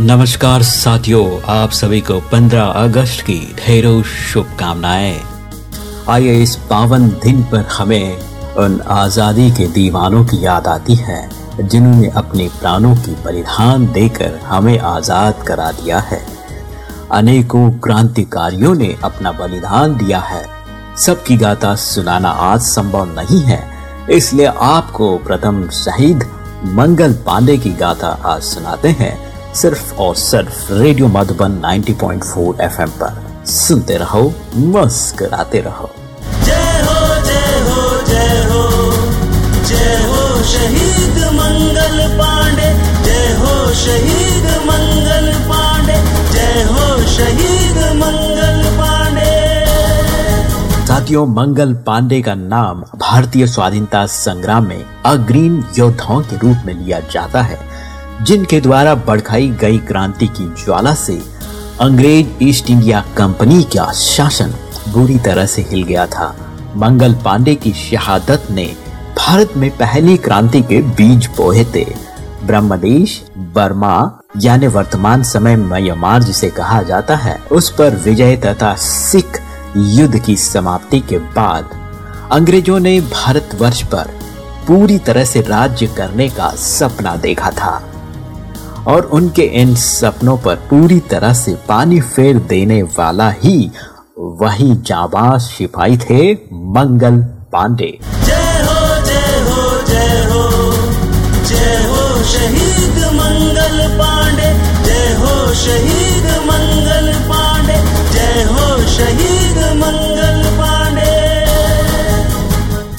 नमस्कार साथियों, आप सभी को 15 अगस्त की ढेरों शुभकामनाएँ। आइए इस पावन दिन पर हमें उन आज़ादी के दीवानों की याद आती है, जिन्होंने अपने प्राणों की बलिदान देकर हमें आज़ाद करा दिया है। अनेकों क्रांतिकारियों ने अपना बलिदान दिया है। सबकी गाथा सुनाना आज संभव नहीं है। इसलिए आपको प्रथम शहीद मंगल पांडे की गाथा आज सुनाते हैं, सिर्फ़ और सिर्फ़ रेडियो मधुबन 90.4 एफएम पर। सुनते रहो, मुस्कुराते रहो। शहीद मंगल पांडे, जय हो शहीद साथियों, मंगल पांडे का नाम भारतीय स्वाधीनता संग्राम में अग्रीम योद्धाओं के रूप में लिया जाता है, जिनके द्वारा भड़काई गई क्रांति की ज्वाला से अंग्रेज़ ईस्ट इंडिया कंपनी का शासन बुरी तरह से हिल गया था। मंगल पांडे की शहादत ने भारत में पहली क्रांति के बीज बोए थे। ब्रह्मदेश, बर्मा, यानी वर्तमान समय म्यांमार जिसे कहा जाता है, उस पर विजय तथा सिख युद्ध की समाप्ति के बाद अंग्रेज़ों ने भारतवर्ष पर पूरी तरह से राज्य करने का सपना देखा था और उनके इन सपनों पर पूरी तरह से पानी फेर देने वाला ही वही जाबाज सिपाही थे मंगल पांडे। शहीद मंगल पांडे, जय हो शहीद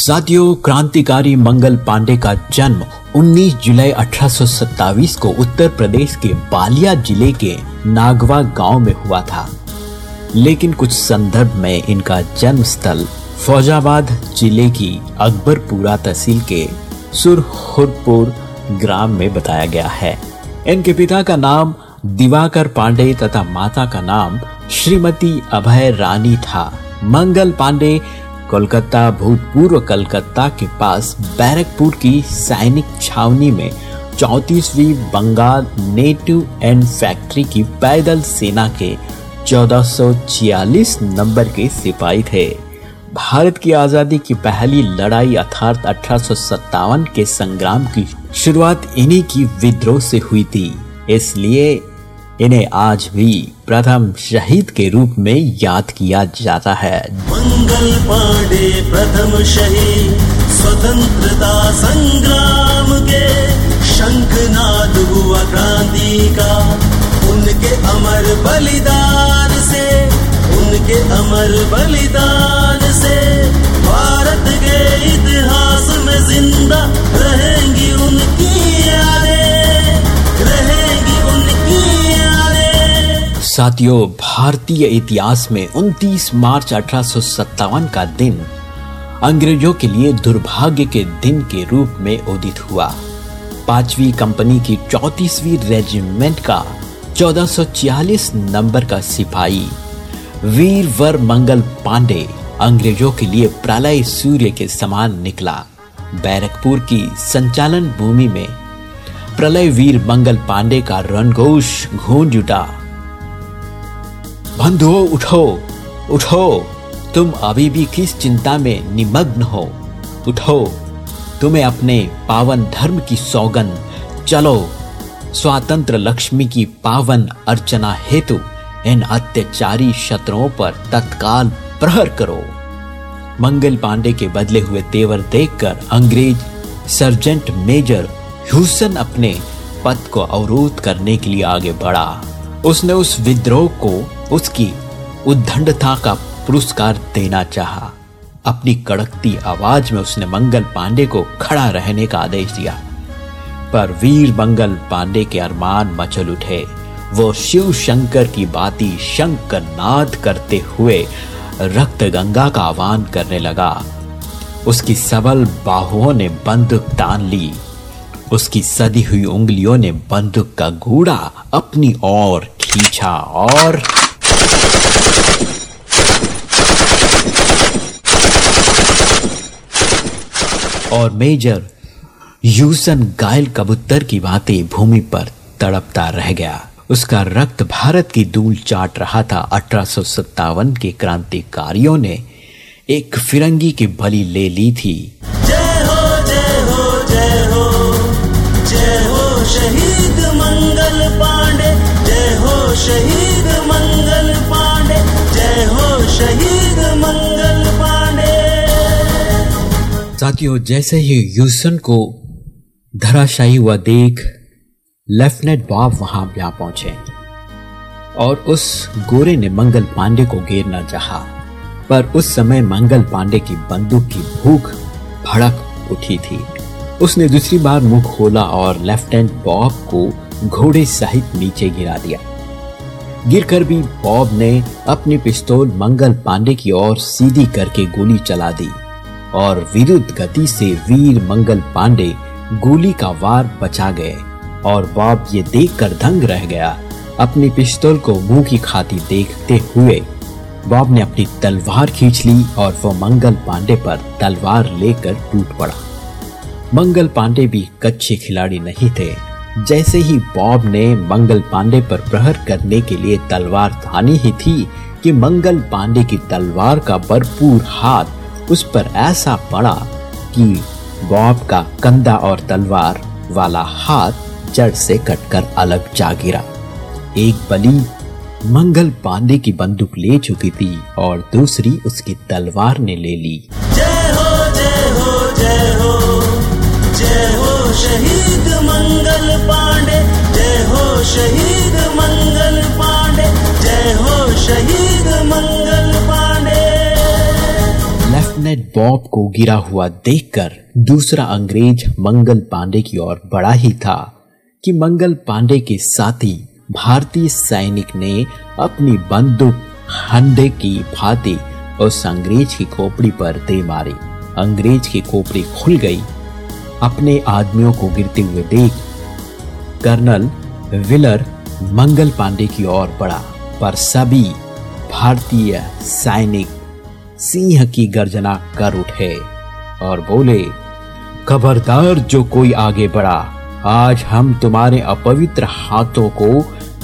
साथियों, क्रांतिकारी मंगल पांडे का जन्म 19 जुलाई 1827 को उत्तर प्रदेश के बालिया ज़िले के नागवा गाँव में हुआ था। लेकिन कुछ संदर्भ में इनका जन्म स्थल फौजाबाद ज़िले की अकबरपुरा तहसील के सुरहुरपुर ग्राम में बताया गया है। इनके पिता का नाम दिवाकर पांडे तथा माता का नाम श्रीमती अभय रानी था। मंगल पांडे कोलकाता, भूतपूर्व कलकत्ता के पास बैरकपुर की सैनिक छावनी में चौतीसवीं बंगाल नेटिव एंड फैक्ट्री की पैदल सेना के 1446 नंबर के सिपाही थे। भारत की आज़ादी की पहली लड़ाई अर्थात अठारह सौ सत्तावन के संग्राम की शुरुआत इन्हीं की विद्रोह से हुई थी। इसलिए इन्हें आज भी प्रथम शहीद के रूप में याद किया जाता है। मंगल पांडे प्रथम शहीद, स्वतंत्रता संग्राम के शंखनाद हुआ क्रांति का। उनके अमर बलिदान से, उनके अमर बलिदान से भारत के इतिहास में ज़िंदा रहेंगी उनकी साथियों, भारतीय इतिहास में 29 मार्च अठारह का दिन अंग्रेज़ों के लिए दुर्भाग्य के दिन के रूप में उदित हुआ। पांचवी कंपनी की चौतीसवीं रेजिमेंट का 1440 नंबर का सिपाही, वीर वर मंगल पांडे अंग्रेज़ों के लिए प्रलय सूर्य के समान निकला। बैरकपुर की संचालन भूमि में प्रलय वीर मंगल पांडे का रणघोष गूंज उठा। बंधुओं, उठो उठो। तुम अभी भी किस चिंता में निमग्न हो? उठो। तुम्हें अपने पावन धर्म की सौगन चलो। स्वातंत्र लक्ष्मी की पावन अर्चना हेतु इन अत्याचारी शत्रुओं पर तत्काल प्रहर करो। मंगल पांडे के बदले हुए तेवर देखकर अंग्रेज़ सर्जेंट मेजर ह्यूसन अपने पद को अवरोध करने के लिए आगे बढ़ा। उसने उस विद्रोह को उसकी उद्दंडता का पुरस्कार देना चाहा। अपनी कड़कती आवाज़ में उसने मंगल पांडे को खड़ा रहने का आदेश दिया। पर वीर मंगल पांडे के अरमान मचल उठे। वो शिव शंकर की बाती शंकर नाद करते हुए रक्त गंगा का आह्वान करने लगा। उसकी सबल बाहुओं ने बंदूक तान ली। उसकी सदी हुई उंगलियों ने बंदूक का घूड़ा अपनी ओर खींचा और और मेजर यूसन गायल कबूतर की भांति भूमि पर तड़पता रह गया। उसका रक्त भारत की धूल चाट रहा था। अठारह के क्रांतिकारियों ने एक फिरंगी की बलि ले ली थी। शहीद मंगल पांडे, जय हो शहीद साथियों, जैसे ही यूसन को धराशायी हुआ देख, लेफ्टिनेंट बॉब वहाँ जा पहुँचे और उस गोरे ने मंगल पांडे को घेरना चाहा पर उस समय मंगल पांडे की बंदूक की भूख भड़क उठी थी। उसने दूसरी बार मुँह खोला और लेफ्टिनेंट बॉब को घोड़े सहित नीचे गिरा दिया। गिरकर भी बॉब ने अपनी पिस्तौल मंगल पांडे की ओर सीधी करके गोली चला दी। और विरुद्ध गति से वीर मंगल पांडे गोली का वार बचा गए और बॉब ये देखकर दंग रह गया। अपनी पिस्तौल को मुँह की खाती देखते हुए बॉब ने अपनी तलवार खींच ली और वो मंगल पांडे पर तलवार लेकर टूट पड़ा। मंगल पांडे भी कच्चे खिलाड़ी नहीं थे। जैसे ही बॉब ने मंगल पांडे पर प्रहर करने के लिए तलवार थानी ही थी कि मंगल पांडे की तलवार का भरपूर हाथ उस पर ऐसा पड़ा कि बॉब का कंधा और तलवार वाला हाथ जड़ से कटकर अलग जा गिरा। एक बली मंगल पांडे की बंदूक ले चुकी थी और दूसरी उसकी तलवार ने ले ली। हो, जय हो हो हो शहीद मंगल पांडे, जय हो शहीद मंगल पांडे, जय हो शहीद लेफ्टिनेंट बॉब को गिरा हुआ देखकर दूसरा अंग्रेज़ मंगल पांडे की ओर बढ़ा ही था कि मंगल पांडे के साथी भारतीय सैनिक ने अपनी बंदूक, हंडे की भांति उस अंग्रेज़ की खोपड़ी पर दे मारी। अंग्रेज़ की खोपड़ी खुल गई। अपने आदमियों को गिरते हुए देख कर्नल विलर मंगल पांडे की ओर बढ़ा। पर सभी भारतीय सैनिक सिंह की गर्जना कर उठे और बोले, खबरदार, जो कोई आगे बढ़ा, आज हम तुम्हारे अपवित्र हाथों को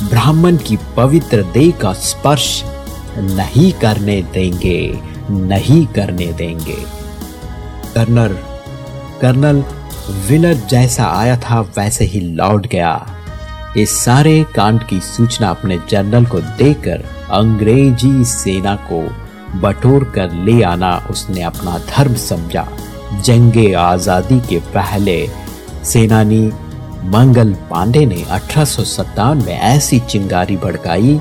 ब्राह्मण की पवित्र देह का स्पर्श नहीं करने देंगे, नहीं करने देंगे। कर्नल कर्नल विलर जैसा आया था वैसे ही लौट गया। इस सारे कांड की सूचना अपने जनरल को देकर अंग्रेज़ी सेना को बटोर कर ले आना उसने अपना धर्म समझा। जंगे आज़ादी के पहले सेनानी मंगल पांडे ने अठारह में ऐसी चिंगारी भड़काई,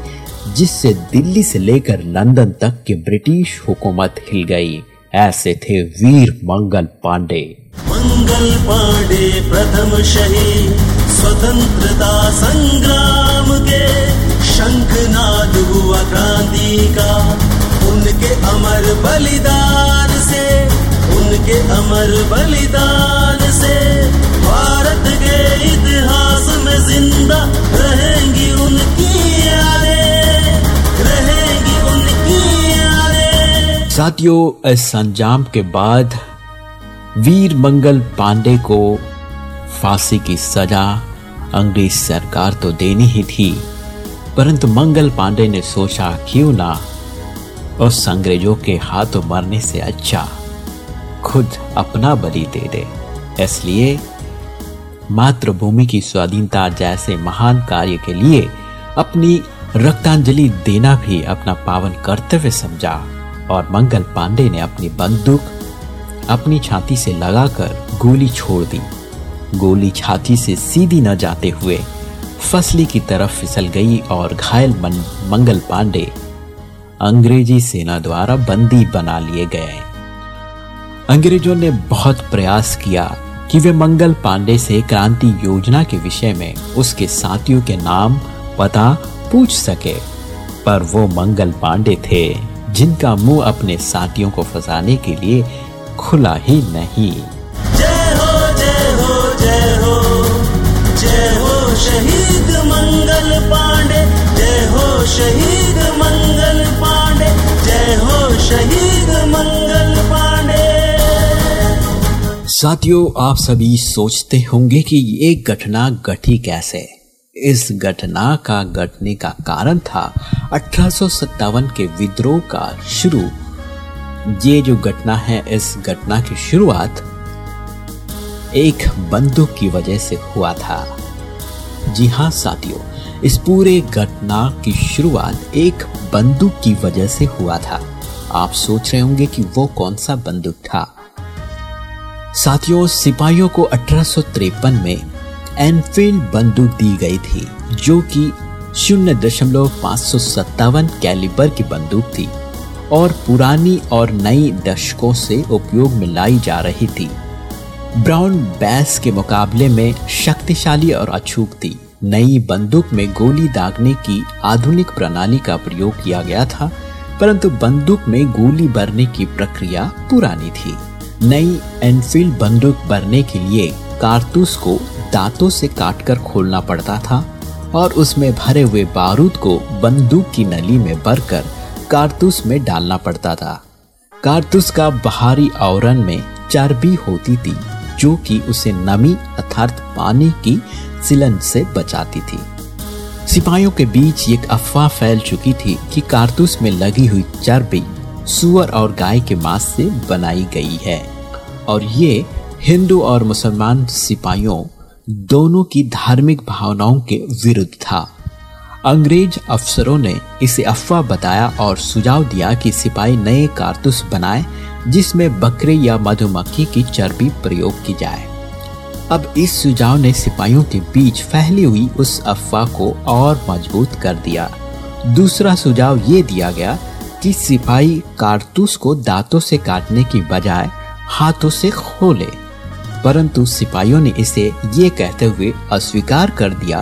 जिससे दिल्ली से लेकर लंदन तक की ब्रिटिश हुकूमत हिल गई। ऐसे थे वीर मंगल पांडे मंगल पांडे प्रथम शहीद, स्वतंत्रता संग्राम के शंखनाद हुआ क्रांति का। उनके अमर बलिदान से, उनके अमर बलिदान से भारत के इतिहास में ज़िंदा रहेंगी उनकी यादें रहेंगी उनकी यादें साथियों, इस संजाम के बाद वीर मंगल पांडे को फांसी की सजा अंग्रेज़ सरकार तो देनी ही थी, परंतु मंगल पांडे ने सोचा, क्यों ना उस अंग्रेज़ों के हाथों मरने से अच्छा खुद अपना बलि दे दे। इसलिए मातृभूमि की स्वाधीनता जैसे महान कार्य के लिए अपनी रक्तांजलि देना भी अपना पावन कर्तव्य समझा और मंगल पांडे ने अपनी बंदूक अपनी छाती से लगाकर गोली छोड़ दी। गोली छाती से सीधी न जाते हुए फसली की तरफ़ फिसल गई और घायल मंगल पांडे अंग्रेज़ी सेना द्वारा बंदी बना लिए गए। अंग्रेज़ों ने बहुत प्रयास किया कि वे मंगल पांडे से क्रांति योजना के विषय में उसके साथियों के नाम, पता पूछ सके। पर वो मंगल पांडे थे, जिनका मुँह अपने साथियों को फंसाने के लिए खुला ही नहीं। शहीद मंगल पांडे, जय हो शहीद मंगल शहीद मंगल पांडे। साथियों, आप सभी सोचते होंगे कि ये घटना घटी कैसे। इस घटना का घटने का कारण था अठारह के विद्रोह का शुरू। ये जो घटना है, इस घटना की शुरुआत एक बंदूक की वजह से हुआ था। जी हाँ साथियों, इस पूरे घटना की शुरुआत एक बंदूक की वजह से हुआ था। आप सोच रहे होंगे कि वो कौन सा बंदूक था। साथियों, सिपाहियों को अठारह में एनफील्ड बंदूक दी गई थी, जो कि शून्य दशमलव पाँच कैलिबर की बंदूक थी और पुरानी और नई दशकों से उपयोग में लाई जा रही थी। ब्राउन बैस के मुकाबले में शक्तिशाली और अछूक थी। नई बंदूक में गोली दागने की आधुनिक प्रणाली का प्रयोग किया गया था परंतु बंदूक में गोली भरने की प्रक्रिया पुरानी थी। नई एनफील्ड बंदूक भरने के लिए कारतूस को दांतों से काटकर खोलना पड़ता था और उसमें भरे हुए बारूद को बंदूक की नली में भरकर कारतूस में डालना पड़ता था। कारतूस का बाहरी आवरण में चर्बी होती थी, जो कि उसे नमी अर्थात पानी की सिलन से बचाती थी। सिपाहियों के बीच एक अफवाह फैल चुकी थी कि कारतूस में लगी हुई चर्बी सुअर और गाय के मांस से बनाई गई है। और ये हिंदू और मुसलमान सिपाहियों दोनों की धार्मिक भावनाओं के विरुद्ध था। अंग्रेज़ अफसरों ने इसे अफवाह बताया और सुझाव दिया कि सिपाही नए कारतूस बनाए, जिसमें बकरे या मधुमक्खी की चर्बी प्रयोग की जाए। अब इस सुझाव ने सिपाहियों के बीच फैली हुई उस अफवाह को और मज़बूत कर दिया। दूसरा सुझाव ये दिया गया कि सिपाही कारतूस को दांतों से काटने की बजाय हाथों से खोले परंतु सिपाहियों ने इसे ये कहते हुए अस्वीकार कर दिया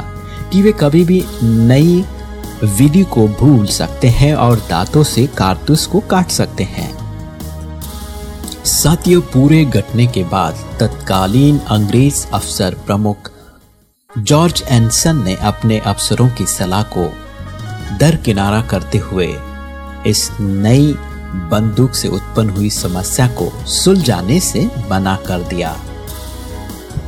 कि वे कभी भी नई विधि को भूल सकते हैं और दांतों से कारतूस को काट सकते हैं। साथियों, पूरे घटने के बाद तत्कालीन अंग्रेज़ अफसर प्रमुख जॉर्ज एनसन ने अपने अफसरों की सलाह को दरकिनारा करते हुए इस नई बंदूक से उत्पन्न हुई समस्या को सुलझाने से मना कर दिया।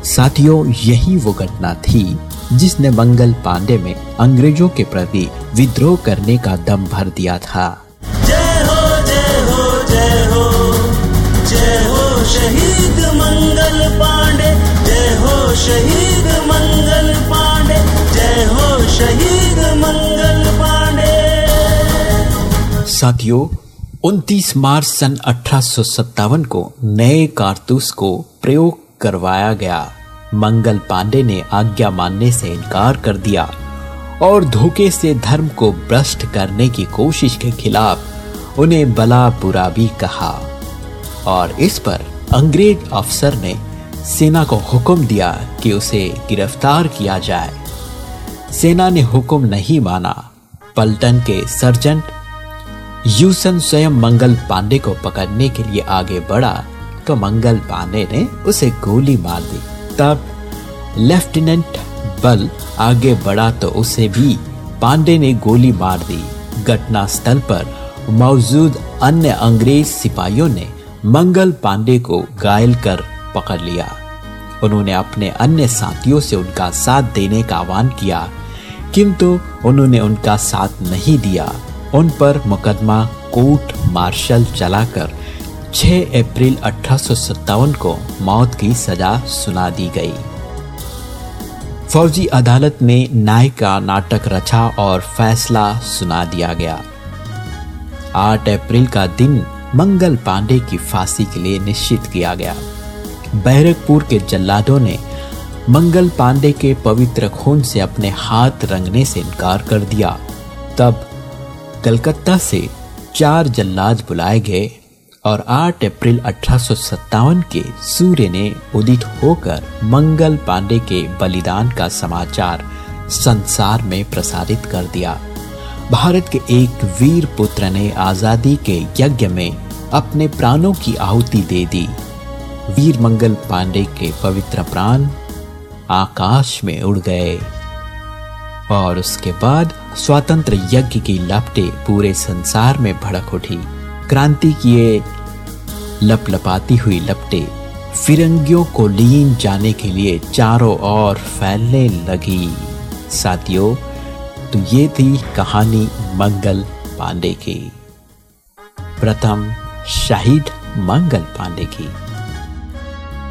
साथियों, यही वो घटना थी जिसने मंगल पांडे में अंग्रेज़ों के प्रति विद्रोह करने का दम भर दिया था। शहीद मंगल पांडे। जय हो शहीद मंगल पांडे। जय हो शहीद मंगल पांडे। साथियों 29 मार्च सन अठारह को नए कारतूस को प्रयोग करवाया गया। मंगल पांडे ने आज्ञा मानने से इनकार कर दिया और धोखे से धर्म को भ्रष्ट करने की कोशिश के खिलाफ उन्हें बला बुरा भी कहा। और इस पर अंग्रेज़ अफसर ने सेना को हुक्म दिया कि उसे गिरफ़्तार किया जाए। सेना ने हुक्म नहीं माना। पलटन के सर्जेंट यूसन स्वयं मंगल पांडे को पकड़ने के लिए आगे बढ़ा तो मंगल पांडे ने उसे गोली मार दी। तब लेफ्टिनेंट बल आगे बढ़ा तो उसे भी पांडे ने गोली मार दी। घटना स्थल पर मौजूद अन्य अंग्रेज़ सिपाहियों ने मंगल पांडे को घायल कर पकड़ लिया। उन्होंने अपने अन्य साथियों से उनका साथ देने का आह्वान किया, किंतु उन्होंने उनका साथ नहीं दिया। उन पर मुकदमा कोर्ट मार्शल चलाकर 6 अप्रैल अठारह सौ सत्तावन को मौत की सजा सुना दी गई। फौजी अदालत में न्याय का नाटक रचा और फैसला सुना दिया गया। 8 अप्रैल का दिन मंगल पांडे की फांसी के लिए निश्चित किया गया। बैरकपुर के जल्लादों ने मंगल पांडे के पवित्र खून से अपने हाथ रंगने से इनकार कर दिया। तब कलकत्ता से चार जल्लाद बुलाए गए और 8 अप्रैल अठारह सौ सत्तावन के सूर्य ने उदित होकर मंगल पांडे के बलिदान का समाचार संसार में प्रसारित कर दिया। भारत के एक वीर पुत्र ने आज़ादी के यज्ञ में अपने प्राणों की आहुति दे दी। वीर मंगल पांडे के पवित्र प्राण आकाश में उड़ गए। और उसके बाद स्वतंत्र यज्ञ की लपटे पूरे संसार में भड़क उठी। क्रांति की ये लपलपाती हुई लपटे फिरंगियों को लीन जाने के लिए चारों ओर फैलने लगी। साथियों तो ये थी कहानी मंगल पांडे की। प्रथम शहीद मंगल पांडे की।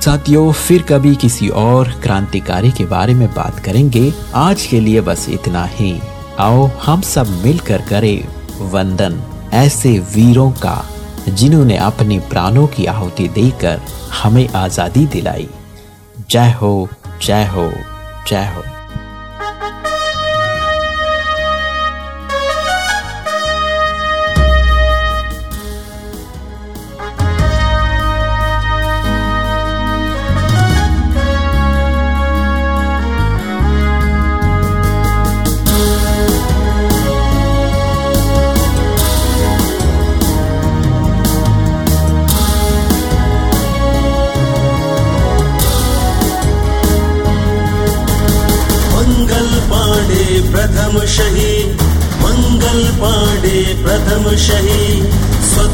साथियों, फिर कभी किसी और क्रांतिकारी के बारे में बात करेंगे। आज के लिए बस इतना ही। आओ, हम सब मिलकर करें वंदन। ऐसे वीरों का, जिन्होंने अपने प्राणों की आहुति देकर हमें आज़ादी दिलाई। जय हो जय हो जय हो।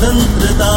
स्वतंत्रता